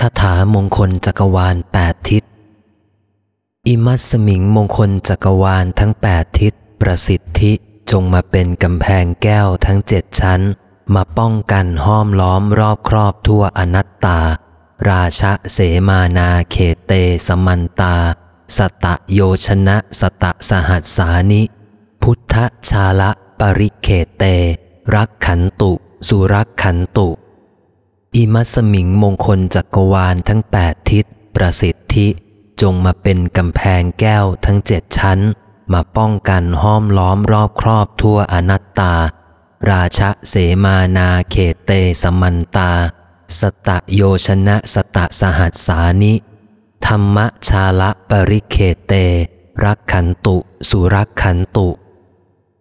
คาถามงคลจักรวาลแปดทิศ อิมัสมิงมงคลจักรวาลทั้งแปดทิศ ประสิทธิจงมาเป็นกำแพงแก้วทั้งเจ็ดชั้น มาป้องกันห้อมล้อมรอบครอบทั่วอนัตตา ราชะเสมานาเขเตสมันตา สตะโยชนะสตะสหัสสานิ พุทธชาละปริเขเต รักขันตุ สุรักขันตุ อิมัสมิงมงคลจักรวาลทั้งแปดทิศประสิทธิ จงมาเป็นกำแพงแก้วทั้งเจ็ดชั้น มาป้องกันห้อมล้อมรอบครอบทั่วอนัตตา ราชะเสมานาเขเตสมันตา สตะโยชนะสตะสหัสสานิ ธรรมชาละปริเขเต รักขันตุสุรักขันตุ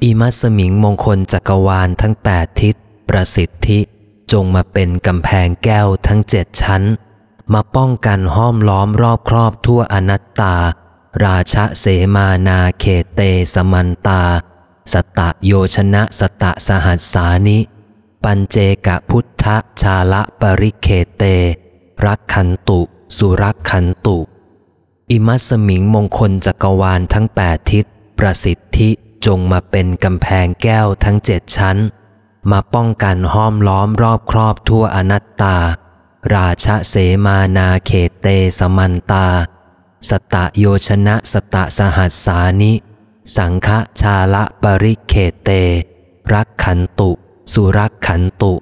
อิมัสมิงมงคลจักรวาลทั้งแปดทิศประสิทธิ จงมาเป็นกำแพงแก้วทั้งเจ็ดชั้น มาป้องกันห้อมล้อมรอบครอบทั่วอนัตตา ราชะเสมานาเขเตสมันตา สตะโยชนะสตะสหัสสานิ ปัญเจกะพุทธชาละปริเขเต รักขันตุ สุรักขันตุ อิมัสมิงมงคลจักรวาลทั้งแปดทิศประสิทธิจงมาเป็นกำแพงแก้วทั้งเจ็ดชั้น มาป้องกันห้อมล้อมรอบครอบทั่วอนัตตา ราชเสมานาเขเตสมันตา สตะโยชนะสตะสหัสสานิ สังฆชาละปริเขเต รักขันตุ สุรักขันตุ